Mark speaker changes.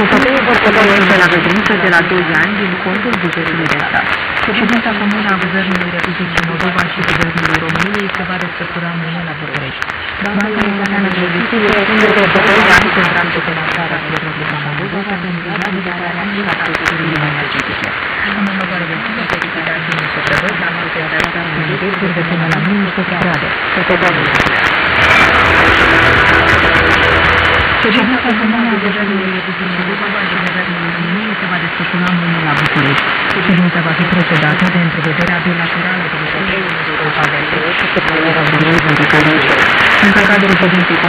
Speaker 1: Copătăie vor putea de la grădiniță de la 2 ani din contul bugetului de stat. Ședința comună a Guvernului Republicii Moldova și Guvernului României se va desfășura mâine la București. Banca Europeană de Investiții răspunde de doi ani contracte de lansare a Republica Moldova pentru realizarea și la procedurile energetice. În următoare de zi, verificarea din Sotrebări, la Mărtea de Arată, în Jurul, de până la 11 grade. Sotrebări. Ședința comună a Guvernului se va desfășura mâine la București. Ședința va fi precedată de întrevederea bilaterală din Europa de Est, în cadrul ședinței